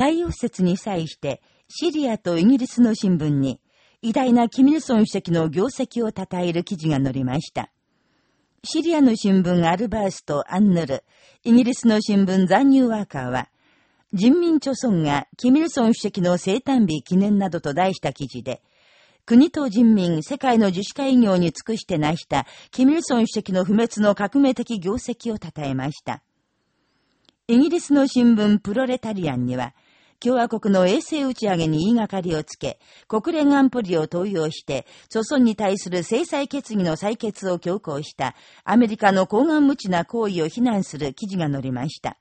太陽節に際して、シリアとイギリスの新聞に、偉大なキミルソン主席の業績を称える記事が載りました。シリアの新聞アルバースとアンヌル、イギリスの新聞残入ワーカーは、人民著村がキミルソン主席の生誕日記念などと題した記事で、国と人民、世界の自主会業に尽くして成した、キミルソン主席の不滅の革命的業績を称えました。イギリスの新聞プロレタリアンには、共和国の衛星打ち上げに言いがかりをつけ、国連安保理を投与して、祖孫に対する制裁決議の採決を強行した、アメリカの高顔無知な行為を非難する記事が載りました。